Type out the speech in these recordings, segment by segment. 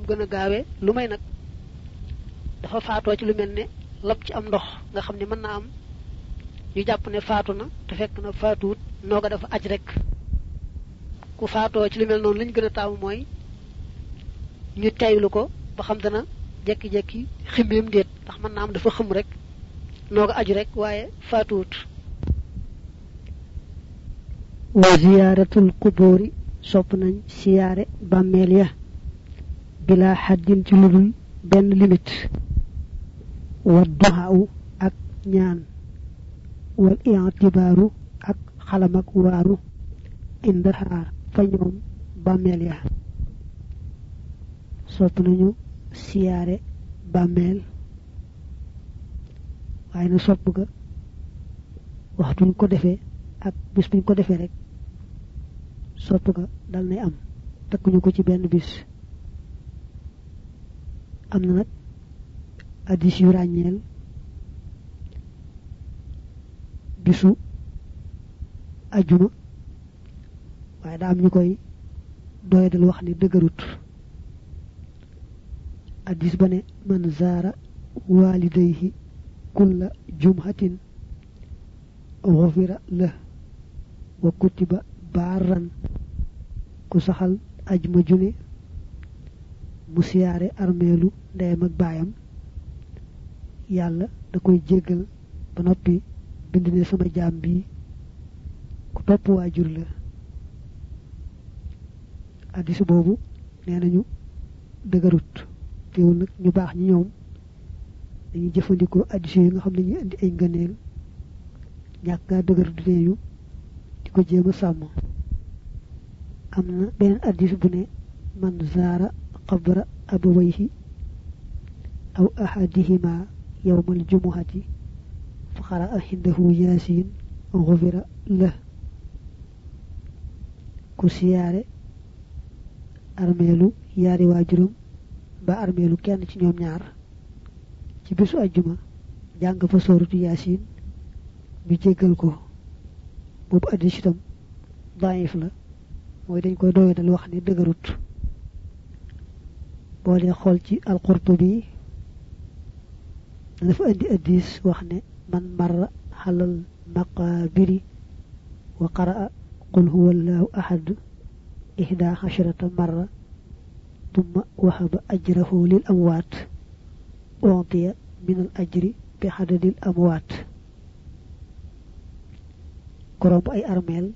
mu gën a lu may nag dafa faatoo ci lu mel ne lab ci am ndox nga xam ne mën naa am ñu jàpp ne faatu na te fekk na faatuwut nooga dafa aj rek ku faatoo ci lu mel noonu lañ gën a mooy ñu teylu ko ba xam dana jekki-jekki ximbeem déet ndax mën naa am dafa xëm rek nooga aju rek waaye faatuwut wa ziyaratul quburi sopp nañ siyaare bàmmeel ya bila xaddin ci ludul benn limite wa duhaaw ak ñaan. Wal i'tibaaru ak xalam ak waaru. Indaha fa ñoom bàmmeel ya. Sopp nañu siyaare bàmmeel. Waaye na sopp ga waxtuñ ko defee ak bis buñ ko defee rek sopp ga dal nay am. Takkuñu ko ci benn bis am na nag addis yu ràññeel bisu ajjuma waaye daa am ñu koy doyadal wax ni dëgërut addis ba ne man zaara walidayhi kulla jumhatin غفر له وكتب بارا كسخل أجم mu siyaare armeelu ndeyam ak baayam yàlla da koy jéggal ba noppi bind ne sama jaam bi ku topp waajur la. Hadisu boobu nee nañu dëgërut teewul nag ñu baax ñi ñoom dañu jëfandikoo hadisu yi nga xam ne ñu ay ñàkk dëgër du di ko jéem a sàmm. Am na bu ne man zaara qabra abawayhi aw ahadihima yawmal jumuhati fa xaraa indahu yaasin xufira la ku siyaare armeelu yaari waajuram ba armeelu kenn ci ñoom ñaar. Ci bisu ajjuma jàng fa sooratu yaasin ñu jéggal ko. Boobu addis itam daif la mooy dañ koy doyo dal wax ne dëgërut boo leen xool ci alqurtubi dafa andi hadis wax ne man marra halal maqabiri wa qara'a qul huwa allahu ahad ihda ashrata marra thumma wahaba ajrahu lil amwat u'tiya min al ajri bi hadadil amwat korom ay armel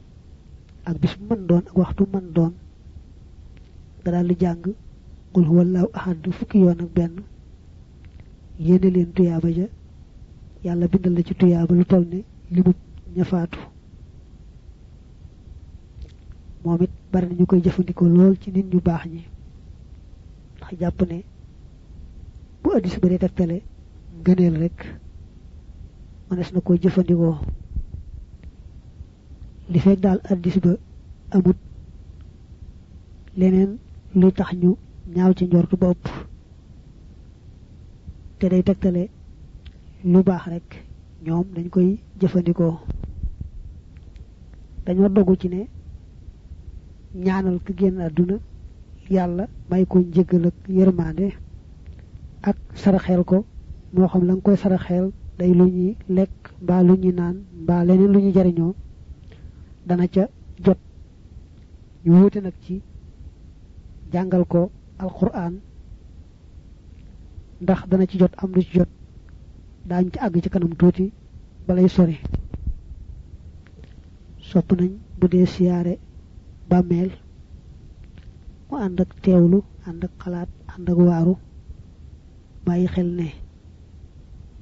ak bis man doon ak waxtu man doon da dal jang qul huwallahu ahad fukki yoon ak benn yéene leen tuyaaba ja. Yàlla bindal la ci tuyaaba lu toll ne limub ña faatu moom it bari nañu koy jëfandikoo lool ci nit ñu baax ñi. Ndax jàpp ne bu addis ba dee tegtale ngëneel rek mënees na koy jëfandikoo. Li fekk daal addis ba amut leneen luy tax ñu ñaaw ci njortu ba ëpp te day tegtale lu baax rek ñoom dañ koy jëfandikoo. Dañoo dogu ci ne ñaanal ka génn àdduna yàlla may ko njëggal ak yërmande ak saraxeel ko moo xam la nga koy saraxeel day lu ñuy lekk mbaa lu naan mbaa leneen lu ñuy dana ca jot. Ñu wuute nag ci jàngal ko alquran ndax dana ci jot am du ci jot daañ ci àgg ci kanam tuuti balay sori. Sopp nañ bu dee siyaare bàmmeel mu ànd ak teewlu ànd ak xalaat ak waaru bàyyi xel ne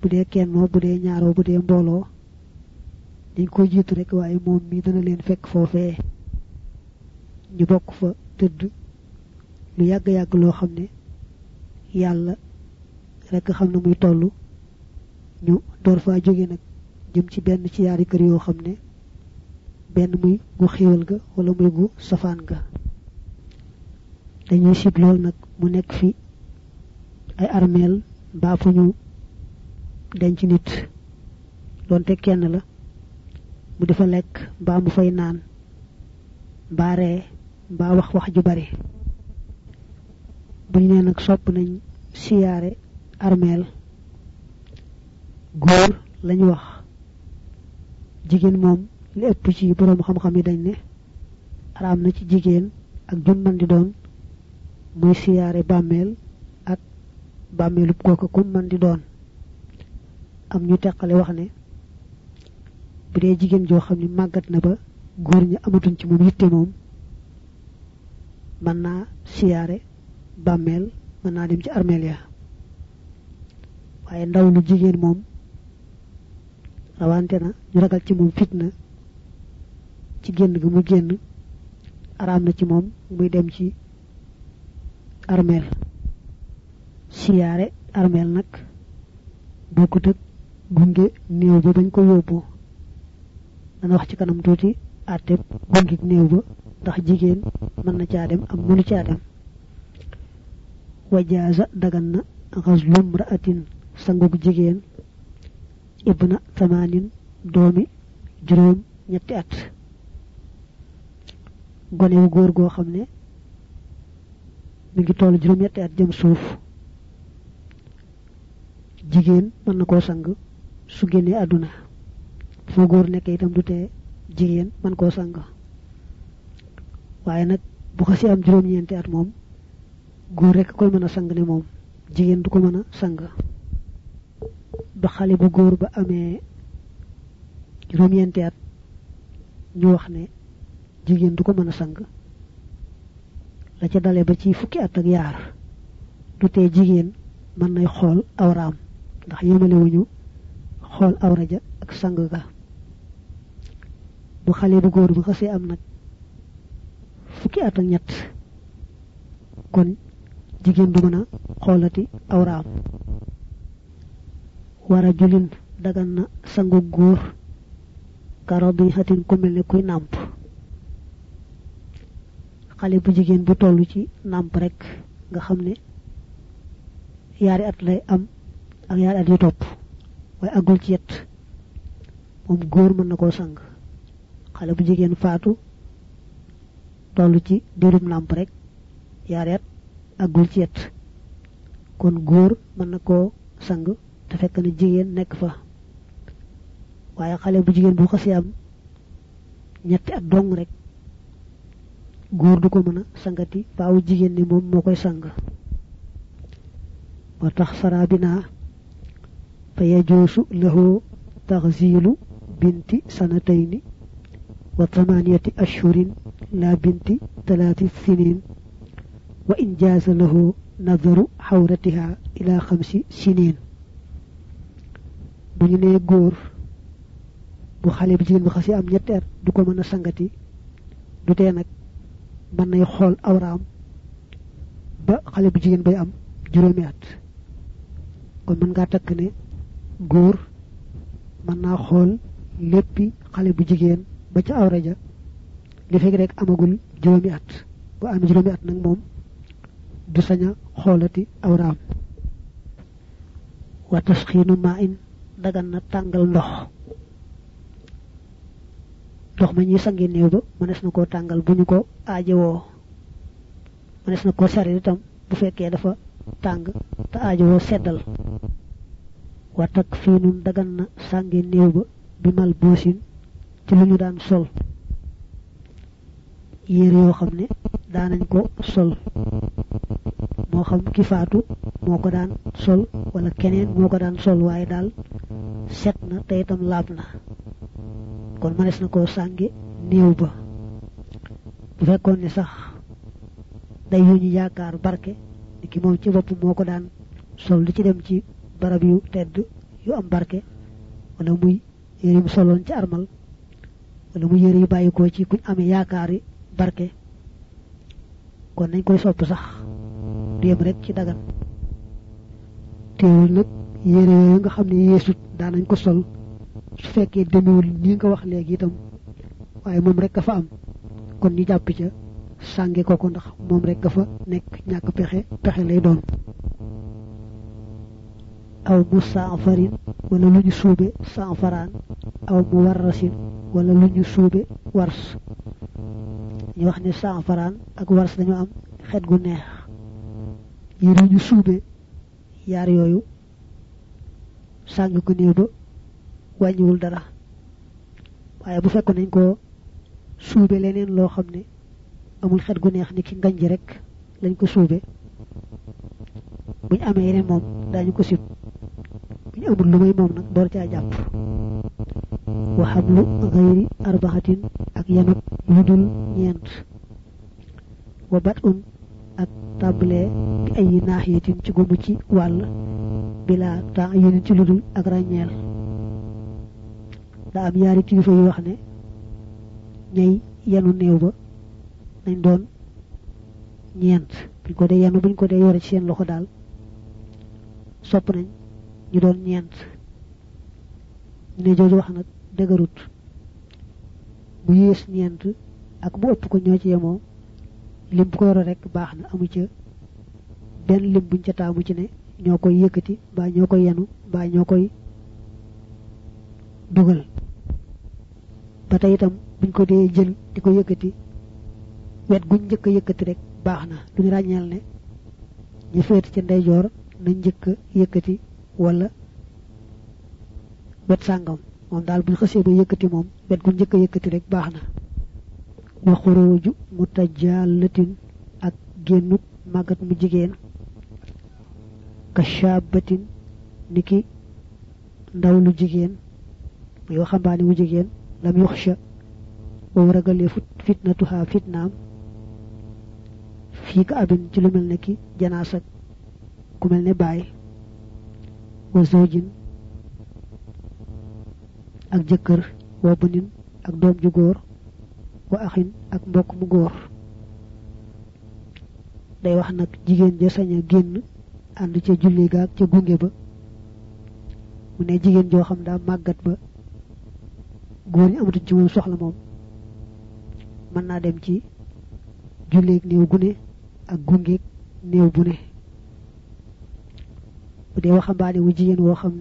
bu dee kennoo bu dee ñaaroo bu dee mbooloo dañ ko jiitu rek waaye moom mi dana leen fekk foofee. Ñu bokk fa tëdd lu yàgg-yàgg loo xam ne yàlla rek xam na muy toll ñu door faa jóge nag jëm ci benn ci yaari kër yoo xam ne benn muy gu xéewal ga wala muy gu safaan ga. dañuy sib lool nag mu nekk fi ay armeel mbaa fu ñu denc nit. doonte kenn la mu di fa lekk mbaa mu fay naan mbaa ree wax wax ju bari bu ñu nee nag sopp nañ siyaare armeel. Góor lañu wax. Jigéen moom li ëpp ci borom xam-xam yi dañ ne araam na ci jigéen ak jun man di doon muy siyaare bàmmeel ak bàmmeelub kooka kum man di doon. Am ñu teqale wax ne bu dee jigéen joo xam ne màggat na ba góor ñi amatuñ ci moom yitte moom mën naa siyaare bàmmeel mën naa dem ci armeel ya. Waaye ndaw lu jigéen moom rawante na ñu ragal ci moom fitna. Ci génn ga mu génn araam na ci moom muy dem ci armeel. Siyaare armeel nag bokkut ak gunge néew ba bañ ko yóbbu. Dana wax ci kanam tuuti àtte gunge néew ba ndax jigéen mën na caa dem am mënu caa dem wajaaza dagan na xaslum ra'atin sangug jigéen ibna tamanin doomi juróom ñetti at. Gone wu góor goo xam ne mi ngi toll juróom ñetti at jëm suuf. Jigéen mën na koo sang su génnee àdduna. Foo góor nekk itam du tee jigéen mën koo sang. Waaye nag bu xasi am ñeenti at moom góor rek koy mën a sang ne moom. Jigéen du ko mën a sang. Ba xale bu góor ba amee juróom ñeenti at ñu wax ne jigéen du ko mën a sang. La ca dale ba ci fukki at ak yaar du tee jigéen mën nay xool awraam ndax yemalewuñu xool awra ja ak sang ga. Bu xale bu góor bu xasee am nag fukki at ak ñett kon jigéen du mën a xoolati awraam. Wara julin dagan na sangu bi xatin ku mel ne kuy nàmp. Xale bu jigéen bu toll ci nàmp rek nga xam ne yaari at lay am ak yaari at yu topp waaye agul ci yet moom góor mën na koo sang. Xale bu jigéen faatu toll ci diirum nàmp rek yaari at agul ci yet kon góor mën na koo sang te fekk na jigéen nekk fa. Waaye xale bu jigéen bu xasee am ñetti at dong rek góor du ko sangati faaw jigéen ni moom moo koy sang. Wa tax sarabina fa lahu taxziilu binti sanatayni wa thamaniyati ashhurin la binti talaati sinin wa in jaaza lahu nadaru xawratiha ila xamsi sinin. Bu ñu nee góor bu xale bi jigéen bu xasi am ñetti at du ko mën a sangati. Du nag mën nay xool awraam ba xale bu jigéen bay am juróomi at. Kon mën mën naa xool léppi xale bu jigéen ba ca awra ja. Li fekk rek amagul juróomi at. Bu amee juróomi at nag moom du sañ a xoolati awraam wa tasxiinu maa in dagan na tàngal ndox. Ndox ma ñuy sangi néew ba mënees na koo tàngal bu ñu ko aajowoo. Mënees na koo sari itam bu fekkee dafa tàng te aajowoo seddal. Wa tak fii nun dagan na sàngi néew ba bi mal boosin ci lu daan sol. Yére ne daanañ ko sol. Moo xam ki faatu sol wala keneen moo ko daan sol waaye daal set na te itam laab na. Kon mënees na koo sànge néew ba. Bu fekkoon ne sax day ñu yaakaar barke ki moom ci bopp moo ko daan sol li ci dem ci barab yu tedd yu am barke wala muy yu soloon ci armal wala muy yu bàyyikoo ci kuñ amee yaakaari barke kon nañ koy sopp sax du yem rek ci dagan teewul nag yére yooyu nga xam ne yeesut daanañ ko sol. Su fekkee demewul nii nga wax léegi itam waaye moom rek fa am. Kon ñu jàpp ca sànge ko ko ndax moom rek fa nekk ñàkk pexe pexe lay doon. Aw mu saafarin wala lu ñu suube saafaraan. Aw mu warrasin wala lu ñu suube wars ñu wax ne saafaraan ak waras dañu am xet gu neex. Yëru ñu suube yaar yooyu sàng ko néew ba wàññiwul dara. Waaye bu fekkoon nañ ko suube leneen loo xam ne amul xet gu neex ni ki ngañ ji rek lañ ko suube. Buñ amee yeneen moom daañu ko sib. Buñ amul lu may moom nag door caa jàpp. Wa xablu gayri arbaxatin ak yanut yu dul ñeent wa bat un ak tàmbalee bi ay naaxiyatin ci gumu ci wàll bila yéneen ci ludul ak ràññeel da am yaari kilifa yu wax ne ñay yanu néew ba nañ doon ñeent buñ ko dee yanu buñ ko dee yore ci seen loxo daal sopp nañ ñu doon ne wax dëgërut. Mu yées ñeent ak mu ëpp ko ñoo ci yemoo lim bu ko yore rek baax na amu ca. Benn lim buñ ca taamu ci ne ñoo koy yëkkati mbaa ñoo koy yanu mbaa ñoo dugal. Ba tey itam buñ ko dee jël di ko yëkkati wet guñ njëkk a yëkkati rek baax na. Ràññeel ne ñu féete ci ndeyjoor nañ njëkk a yëkkati wala wet sàngam moom daal buñ xësee ba yëkkati moom wet guñ njëkk a yëkkati rek baax na wa xuruju mutajallatin ak génnuk màggat mu jigéen ka shabatin niki ndaw lu jigéen muy waxambaane wu jigéen lam yuxsha boobu ragalee fitnatuha fitnaam fii ka abin ci lu mel ne ki janaasa ku mel baay wa zawjin ak jëkkër wa bunin ak doom ju góor wa axin ak mbokk mu góor. Day wax nag jigéen ja sañ a génn ànd ca julli ga ak ca gunge ba. Mu ne jigéen joo xam daa màggat ba góor ñi amatuñ ci moom soxla moom. Mën naa dem ci julleeg néew gu ne ak gungeeg néew bu ne bu dee waxambaane wu jigéen woo xam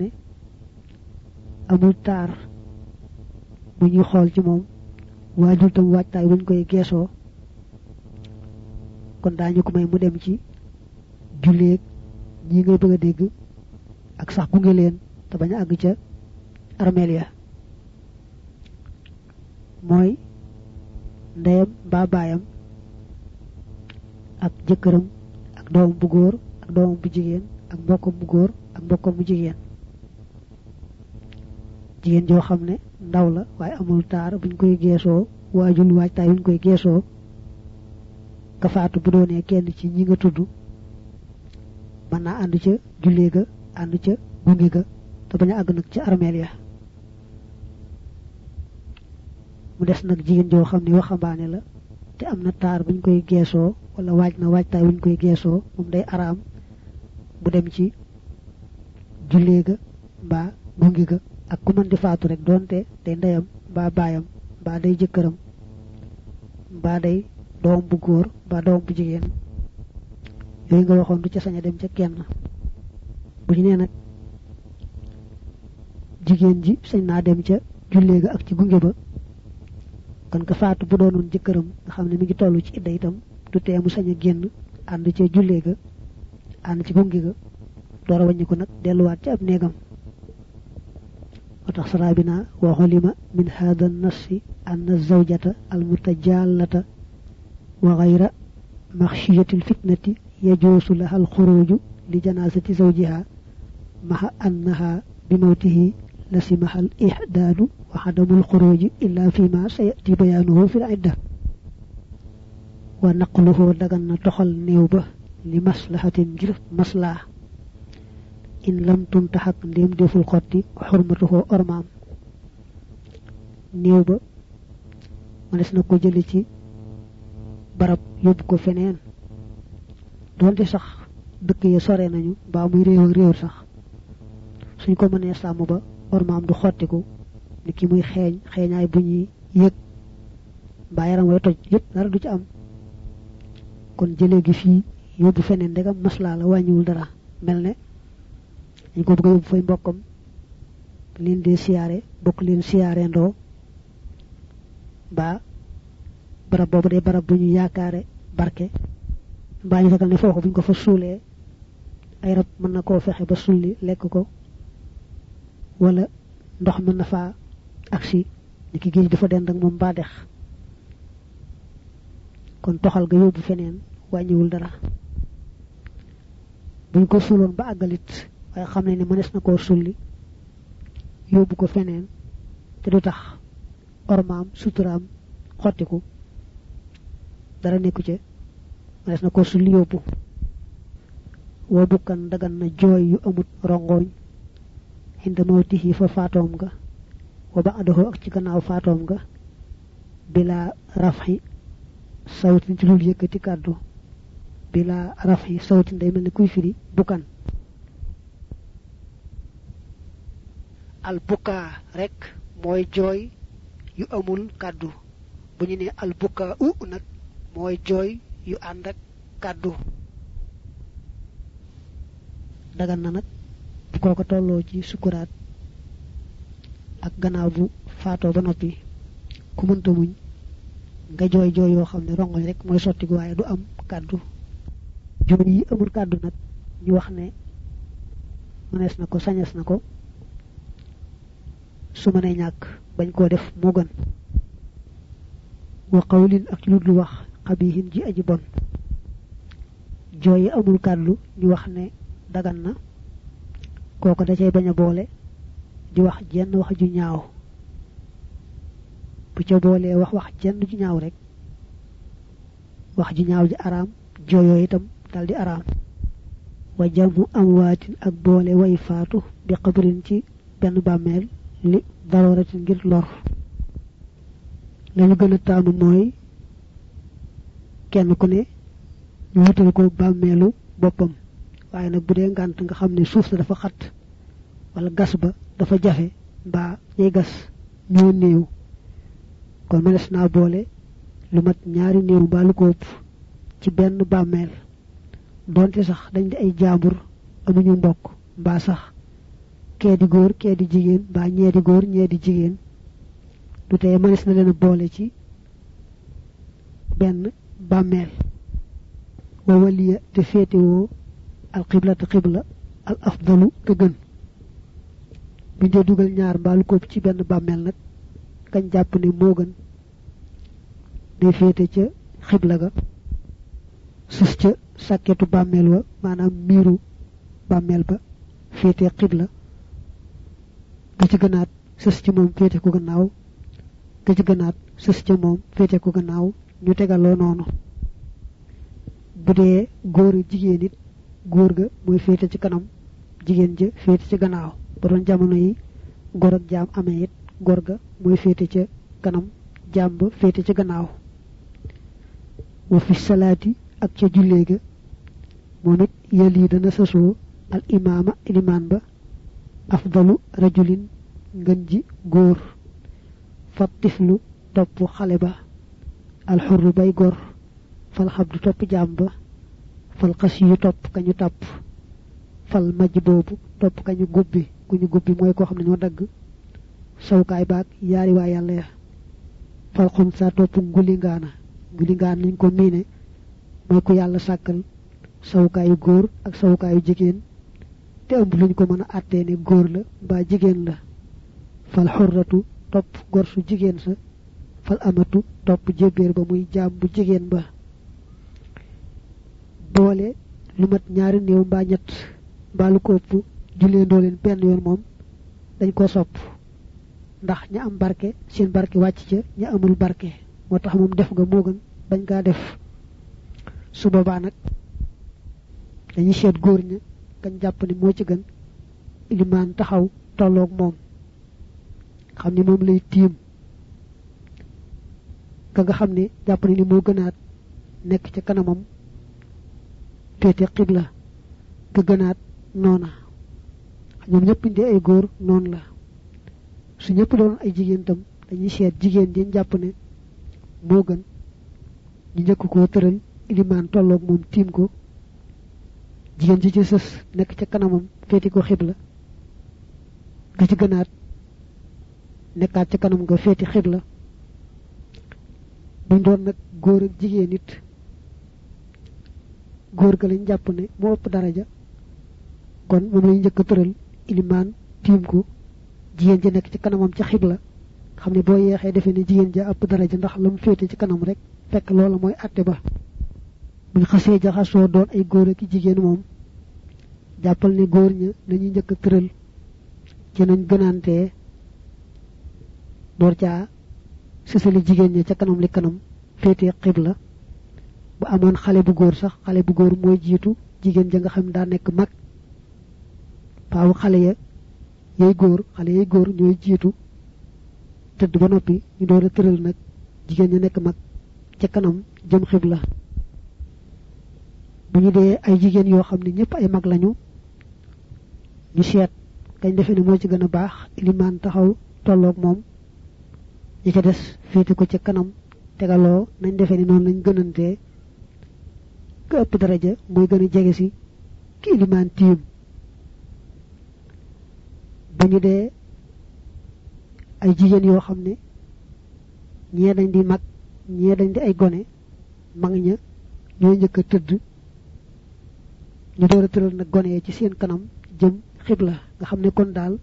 amul taar bu ñuy xool ci moom. Waajul tam waajtaay buñ koy geesoo. Kon daañu ko may mu dem ci julleeg ñi ngay bëgg a dégg ak sax gunge leen te bañ a àgg ca armeel ya. Mooy ndeyam mbaa baayam ak jëkkëram ak doomam bu góor ak doomam bu jigéen ak mbokkam bu góor ak mbokkam bu jigéen jigéen joo xam ne ndaw la waaye amul taar buñ koy geesoo waajul waajtaay buñ koy geesoo ka faatu bu doonee kenn ci ñi nga tudd mën naa ànd ca jullee ga ànd ca gunge ga te bañ a àgg nag ca armeel ya. Mu des nag jigéen joo xam ne waxambaane la te am na taar buñ koy geesoo wala waaj na waajtaay buñ koy geesoo moom day araam bu dem ci jullee ga mbaa gunge ga ak ku mën di faatu rek doonte day ndeyam mbaa baayam mbaa day jëkkëram mbaa day doom bu góor mbaa doom bu jigéen. Yooyu nga waxoon du ca sañ a dem ca kenn. Bu ñu nee nag jigéen ji sañ naa dem ca jullee ga ak ci gunge ba. Kon ka faatu bu doonoon jëkkëram nga xam ne mi ngi toll ci idda itam du tee mu sañ a génn ànd ca jullee ga ànd ci gunge ga door a wàññi ko nag delluwaat ci ab néegam moo tax saraa bi naa wa xulima min hada nassi anna zawjata almutajallata wa gayra maxshiyati lfitnati yajuusu laha alxuruju li janaasati zawjiha maha annaha bi mawtihi lasimaha al ihdaadu wa xadamu alxuruji illa fi ma sayati in lam tuntaxak ndéem deful xotti xurmatuhoo ormaam. Néew ba mënees na ko jële ci barab yóbbu ko feneen. Doonte sax dëkk ya sore nañu mbaa muy réew ak sax. Suñ ko ba ormaam du xottiku ni ki muy xeeñ xeeñaay bu ñuy yëg. Mbaa yaram way toj yëpp dara du ci am. Kon jëlee gi fii la dara. Mel ne dañ ko bëgg yóbbu fay mbokkam leen dee siyaare bokk siyaare ndoo mbaa barab boobu dee barab bu ñu yaakaare barke. Mbaa ñu ragal ne foofu buñ ko fa suulee ay rab mën na koo fexe ba sulli lekk ko. Wala ndox mën na faa aksi ni ki géej dafa dend ak moom baa dex. Kon toxal ga yóbbu feneen dara. Buñ ko suuloon ba àggalit waaye xam ne ni mënees na koo sulli yóbbu ko feneen te du tax ormaam suturaam xottiku. Dara nekku ca mënees na sulli yóbbu. Dagan na jooy yu amut rongoñ inda mawtihi fa faatoom nga wa ba'dahu ak ci gannaaw faatoom nga bila rafhi sawtin ci lul yëkkati kàddu. Bila rafhi sawtin day mel ni kuy firi bukkan al buka rek mooy jooy yu amul kàddu bu ñu ne al buka u nag mooy jooy yu ànd ak dagan na nag bu kooko tolloo ci sukuraat ak gannaaw bu faatoo ba noppi ku mënta muñ nga yoo xam ne rongoñ rek mooy sottigu waaye du am kàddu jooy yi amul kàddu nag ñu wax ne mënees na ko sañes na ko su mënee ñàkk bañ koo def moo gën. Wa qawlin ak lu dul wax xabihin ji aji bon. Jooy yi amul kàddu ñu wax ne dagan na. Kooko da cay bañ a boole di wax jenn wax ju ñaaw. Bu ca boolee wax wax jenn ju ñaaw rek wax ju ñaaw ji araam jooyoo itam dal di araam. Wa jamu amwaatin ak boole way faatu bi xabrin ci benn bàmmeel li darooratin ngir lor. Lañu gën a taamu mooy kenn ku ne ñu wutal ko bàmmeelu boppam. Waaye nag bu dee ngànt nga xam ne suuf sa dafa xat wala gas ba dafa jafe mbaa ñay gas ñoo néew. Kon mënees naa boole lu mat ñaari néew mbaa lu ko ci benn donte sax dañ di ay jaambur amuñu mbokk mbaa sax kee di góor kee di jigéen mbaa ñee di góor ñee di jigéen. Du tee mënees na leen a boole ci benn bàmmeel. Wa waliya te féetewoo al qiblata qibla al afdalu ka gën. Bu dee dugal ñaar mbaalu ko ci benn bàmmeel nag kañ jàpp ne moo gën day féete ca xibla ga sus ca sàkketu bàmmeel wa maanaam miiru bàmmeel ba féete xibla ga ci gënaat sës ci moom féete ko gannaaw ga ci gënaat sës ca moom féete ko gannaaw ñu tegaloo noonu bu dee góor jigéen it góor ga mooy féete ci kanam jigéen ja féete ci gannaaw doon jamono yi ak jaam amee it ga féete ca kanam jaam ba féete ci gannaaw wa fi salaati ak ca jullee ga moom it yi dana sasoo al imaama ilimaan ba afdalu rajulin ngën ji góor. Fa tiflu topp xale ba. Alxurru bay góor. Fal xabdu topp jaam ba. Fal xas yu topp kañu tàpp. Fal majj boobu topp kañu gubbi. Ku gubbi mooy koo xam ne ñoo dagg. Sawkaay baag yaari waa yàlla ya. Fal xun saa topp ngulingaana. Ngulingaan nañ ko miine. Mooy ku yàlla sàkkal. Sawukaayu góor ak sawukaayu jigéen te ëmb luñ ko mën a àttee ne góor la mbaa jigéen la. Fal xurratu topp gor su jigéen sa. Fal amatu topp jébéer ba muy jaam bu jigéen ba. Boole lu mat ñaari néew mbaa ñett mbaa lu ko ëpp jullee ndoo leen benn yoon moom dañ ko sopp. Ndax ña am barke seen barke wàcc ca ña amul barke. Moo tax moom def nga moo gën bañ def. Su boobaa nag dañuy seet góor kañ jàpp ni moo ci gën ilimaan taxaw tolloog moom xam ni moom lay tiim ka nga xam ne ni moo gënaat nekk ca kanamam féete xibla ka gënaat noona. Ñoom ñëpp indi ay góor noonu la. Su ñëpp doon ay jigéen tam dañuy seet jigéen ji jàpp ne moo gën ñu njëkk koo tëral ilimaan tolloog moom tiim ko jigéen ji ci sës nekk ca kanamam féete ko xibla ga ci gënaat nekkaat ca kanam nga féete xibla. Buñ doon nag góor ak jigéen it góor ga lañ jàpp ne moo ëpp daraja. Kon moom lay njëkk tëral ilimaan tiim ko. Jigéen ja nekk ci kanamam ci xibla xam ne boo yeexee defee ne jigéen ja ëpp daraja ndax la mu féete ci kanam rek fekk loola mooy àtte ba. Buñ xasee jaxasoo doon ay góor ak jigéen moom jàppal ne góor ña nañu njëkk tëral. Ci nañ gënantee door caa sësali jigéen ña ca kanam li kanam féete xibla. Bu amoon xale bu góor sax xale bu góor mooy jiitu jigéen ja nga xam daa nekk mag. Paawu xale ya yay góor xale yay góor ñooy jiitu. Tëdd ba noppi ñu door a tëral nag jigéen ña nekk mag ca kanam jëm xibla. Bu ñu dee ay jigéen yoo xam ne ñëpp ay mag lañu ñu seet kañ defe ne moo ci gën a baax ilimaan taxaw tolloog moom ñi ca des féete ko ca kanam tegaloo nañ defe ni noonu lañ gënantee ka ëpp daraja mooy gën a jege si ki ilimaan tiim. Bu ñu dee ay jigéen yoo xam ne ñee dañ di mag ñee dañ di ay gone mag ña ñooy njëkk tëdd. Ñu door tëral nag gone yi ci seen kanam jëm xibla nga xam ne kon daal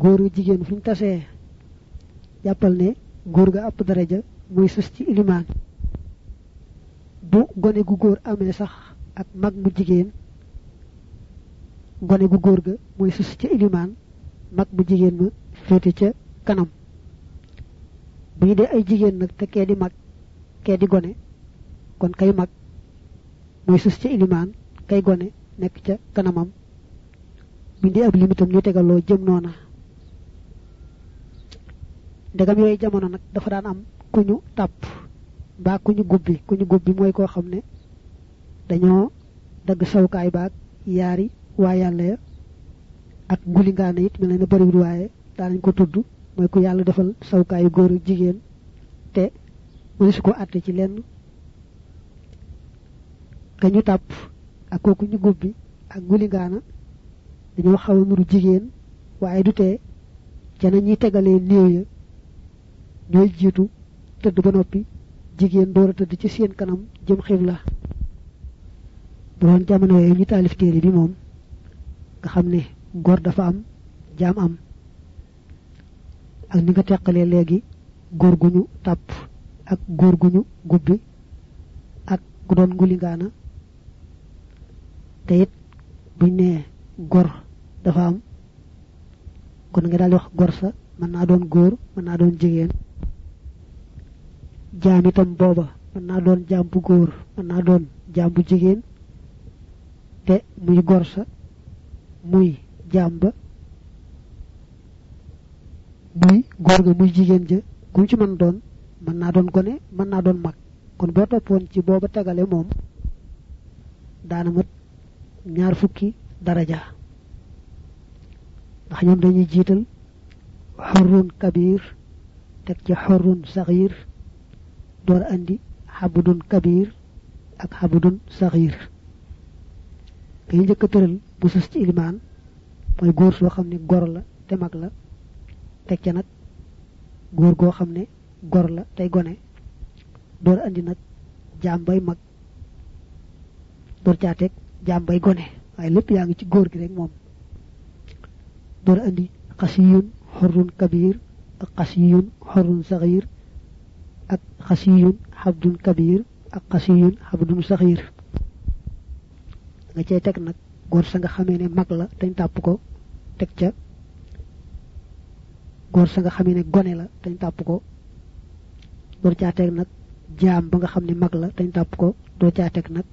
góor jigéen fu ñu tasee jàppal ne góor ga ëpp daraja muy sës ci ilimaan. Bu gone gu góor amee sax ak mag mu jigéen gone gu góor ga mooy sës ca ilimaan mag mu jigéen ma féete ca kanam. Bu ñu dee ay jigéen nag te kee di mag kee di gone kon kay mag mooy sës ca ilimaan kay gone nekk ca kanamam bu di ab limitam ñu tegaloo jëm noona ndegam yooyu jamono nag dafa daan am ku ñu tàpp mbaa ku ñu gubbi ku ñu gubbi mooy koo xam ne dañoo dagg sawukaay baag yaari waa yàlla ya ak nguli it mel ne bariwul waaye daanañ ko tudd mooy ku yàlla defal sawukaayu góor ak jigéen te mënu su ko àtte ci lenn. Ka ñu tàpp ak kooku ñu gubbi ak nguli ngaana dañoo xaw nuru jigéen waaye du tee ca na ñuy tegalee néew ya ñooy jiitu tëdd ba noppi jigéen door a tëdd ci seen kanam jëm xibla. Bu doon jamono yooyu ñu taalif téere bi moom nga xam ne dafa am jaam am. Ak ni nga teqalee léegi góor gu ñu tàpp ak góor gu ñu gubbi ak gu doon ngulingaana. Te it buñ nee gor dafa am kon nga daal di wax gor sa mën naa doon góor mën naa doon jigéen. Jaam itam booba mën naa doon jaam bu góor mën naa doon jaam bu jigéen. Te muy gor sa muy jaam ba muy góor ga muy jigéen ja kum ci mën doon mën naa doon gone mën naa doon mag. Kon boo toppoon ci booba tegale moom daana mat ñaar fukki daraja ndax ñoom dañuy jiital xorrun kabir teg ci xorrun saxiir door andi xabudun kabir ak xabudun saxiir ngay njëkk tëral bu sës ci ilimaan mooy góor soo xam ne gor la te mag la teg ca nag góor goo xam ne gor la tey gone door andi nag jaam bay mag door caa teg jaam bay gone. Waaye lépp yaa ngi ci góor gi rek moom دور اندي قسي حر كبير قسي حر صغير قسي حبد كبير قسي حبد صغير. غاتي تك نك غور ساغا خامي ني ماغلا تاني تابكو تك تيا غور ساغا خامي ني غوني لا تاني تابكو دور تيا تك نك جام باغا خامي ماغلا تاني تابكو دور تيا تك نك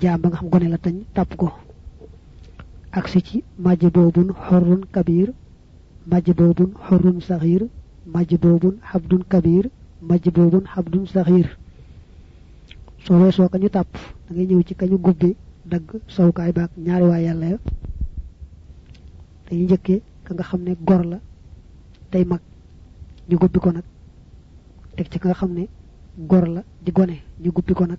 جام باغا خام غوني لا تاني تابكو aksi ci majj boobun xorrun kabir xorrun saxiir majj boobun xabdun kabir majj boobun xabdun saxiir. Soo weesoo ka ñu tàpp da ngay ñëw ci ka ñu gubbi dagg sawukaay baak ñaari waa yàlla ya. Dañuy njëkkee ka nga xam ne gor la tey mag ñu gubbi ko nag. Teg ci ka nga xam ne gor la di gone ñu gubbi ko nag.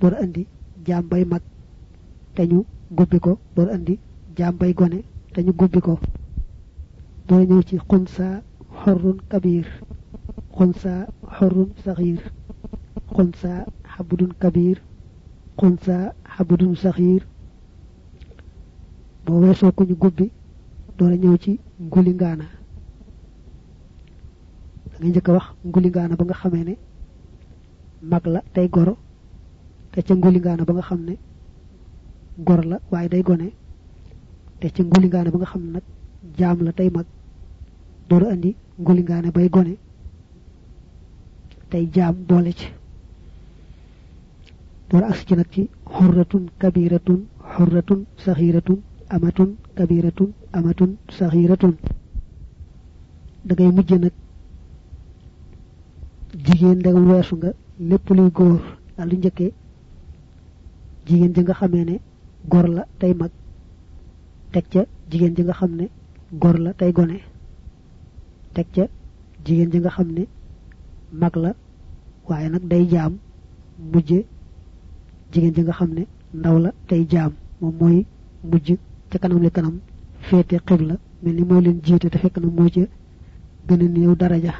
Door andi jaam bay mag gubbi ko door andi jaam bay gone te ñu gubbi ko. Door ñëw ci xunsa xorrun kabir xunsa xorrun saxiir xunsa xabudun kabir xunsa xabudun saxiir. Boo weesoo ku ñu gubbi door a ñëw ci nguli ngaana da ngay njëkk a wax nguli ba nga xamee ne mag la tey goro te ca nguli ba nga xam ne gor la waaye day gone. Te ca nguli ngaana ba nga xam nag jaam la tey mag door andi nguli ngaana bay gone. Tey jaam boole ci. Door agsi ci ci kabiratun xurratun saxiratun amatun kabiratun amatun saxiratun da ngay mujj nag jigéen ndegam weesu nga lépp luy góor daal ji nga gor la tey mag. Teg ca jigéen ji nga xam ne gor la tey gone. Teg ca jigéen ji nga xam ne mag la waaye nag day jaam. Mujje jigéen ji nga xam ne ndaw la tey jaam. Moom mooy mujj ca kanam li kanam. Féete xibla. Mel ni mooy leen jiite te fekk na daraja.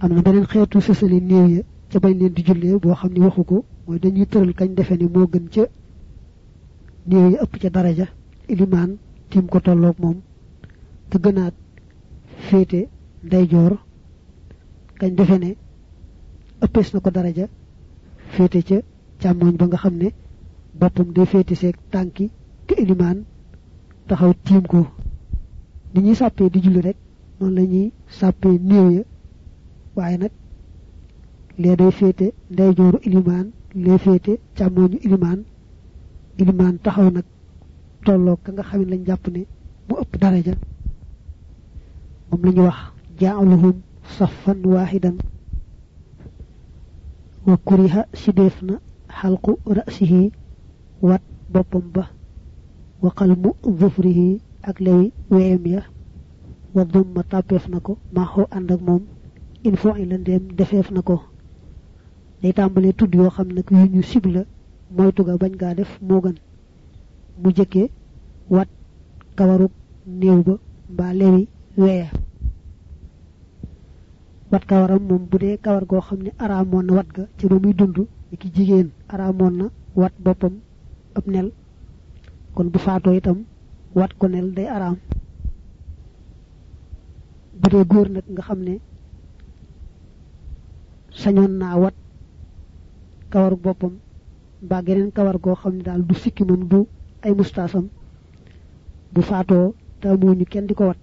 Am na beneen xeetu sësali ya ca bañ leen di jullee boo xam ne waxu ko. Mooy dañuy tëral kañ defe ni moo gën ca néew ya ëpp ca daraja. Ilimaan tiim ko tolloog moom te gënaat féete ndeyjoor kañ defe ne ëppees na ko daraja féete ca càmmooñ ba nga xam ne boppam day féete seeg tànki ke ilimaan taxaw tiim ko. Ni ñuy sàppee di julli rek noonu la ñuy sàppee ya waaye nag lee day féete ndeyjooru ilimaan lee féete càmmooñu ilimaan ilimaan taxaw nag tolloog ka nga xam ne lañ jàpp ne mu ëpp daraja. Moom la ñu wax jaaluhum safan waaxidan wa kuriha sideef na xalqu rasihi wat boppam ba. Wa qalmu zufrihi ak lewi weyem ya. Wa dumma tàppeef na ko maaxoo ànd ak moom. Il faut la ndeem defeef na ko. Day tàmbalee tudd yoo xam nag yu ñu sib la moytu ga bañ gaa def moo gën. Mu jëkkee wat kawarug néew ba lewi weya wat kawaram moom bu dee kawar goo xam ne araamoon na wat ga ci ba muy dund ni ki jigéen araamoon na wat boppam ab nel. Kon bu faatoo itam wat ko nel day araam. Bu dee góor nag nga xam ne sañoon naa wat kawaru boppam mbaa geneen kawar goo xam ne daal du sikki moom du ay mustaasam bu faatoo taamuñu kenn di ko wat.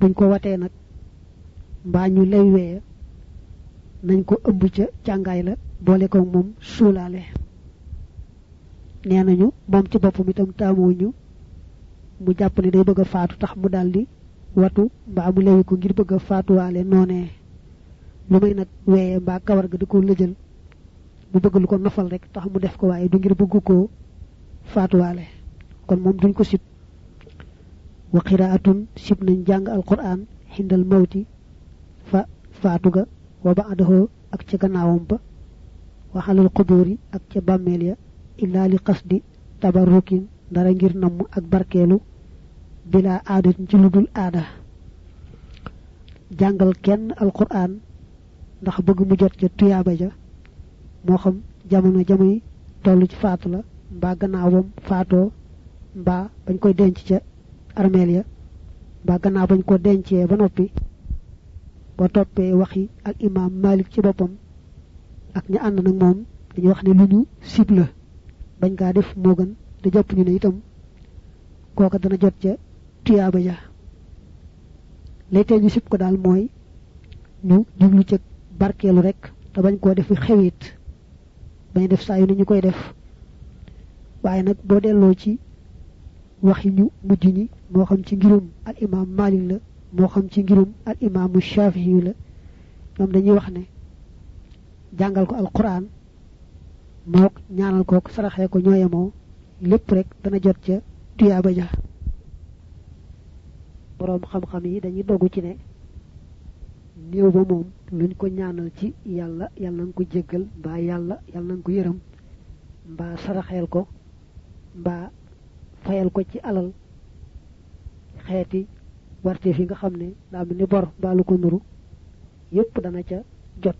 Buñ ko watee nag mbaa ñu lay weya nañ ko ëmb ca càngaay la boole ko moom suulaale. Nee nañu moom ci boppam itam taamuñu mu jàpp ne day bëgg a faatu tax mu daldi watu mbaa mu lewi ko ngir bëgg a faatuwaale noonee. Lu may nag kawar ga di ko mu bëgg lu ko nofal rek tax mu def ko waaye du ngir bëgg koo faatuwaale. kon moom duñ ko sib. wa qiraatun sib nañ jàng alquran xindal mawti fa faatu ga wa baadahu ak ca gannaawam ba. waxalal xubóori ak ca bàmmeel ya illaa li qasdi tabarrukin dara ngir namm ak barkeelu bila aadatin ci lu dul aada. jàngal kenn alquran ndax bëgg mu jot ca tuyaaba ja moo xam jamono jamoy toll ci faatu la mbaa gannaawam faatoo mbaa bañ koy denc ca armeel ya mbaa gannaaw bañ ko dencee ba noppi toppee waxi al imam malik ci boppam ak ña ànd nag moom dañuy wax ne lu ñu sib bañ kaa def moo gën te jàpp ñu ne itam kooka dana jot ca tuyaaba ja. Lay ñu sib ko daal mooy ñu jublu ca barkeelu rek te bañ koo def xewit bañ def ne ñu koy def. Waaye nag boo delloo ci waxi ñu mujj ñi moo xam ci ngirum al imam malik la moo xam ci ngirum al imaamu shafii la ñoom dañuy wax ne jàngal ko alquran mook ñaanal ko saraxee ko ñooyemoo lépp rek dana jot ca tuyaaba ja. Boroom xam-xam yi dañuy dogu ci ne néew ba moom luñ ko ñaanal ci yàlla yàlla nañ ko jéggal mbaa yàlla yàlla nañ ko yërëm mbaa saraxeel ko mbaa fayal ko ci alal xeeti warte fi nga xam ne daa mel ni bor mbaa lu ko nuru yépp dana ca jot.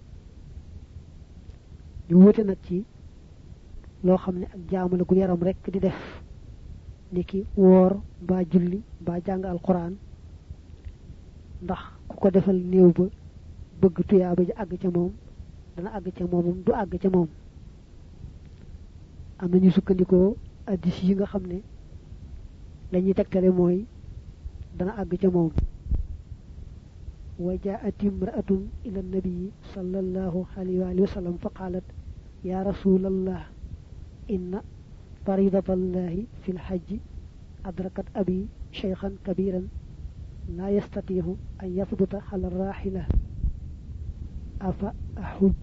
Ñu wute nag ci loo xam ne ak jaamu la gu yaram rek di def niki woor mbaa julli mbaa jàng alquran ndax ku ko defal néew ba bëgg tuyaaba ji àgg ca moom dana àgg ca moomam du àgg ca moom am nañu sukkandikoo addis yi nga xam ne lañuy tegtale mooy dana àgg ca moom wa jaat imraatun ila nabii sallallahu alayhi wa sallam fa qaalat ya rasulallah inna faridata allahi fi lxajji adrakat abi shaykhan kabiran la yastatiihu an yathbuta ala raxila afa axuj